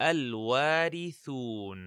الوارثون.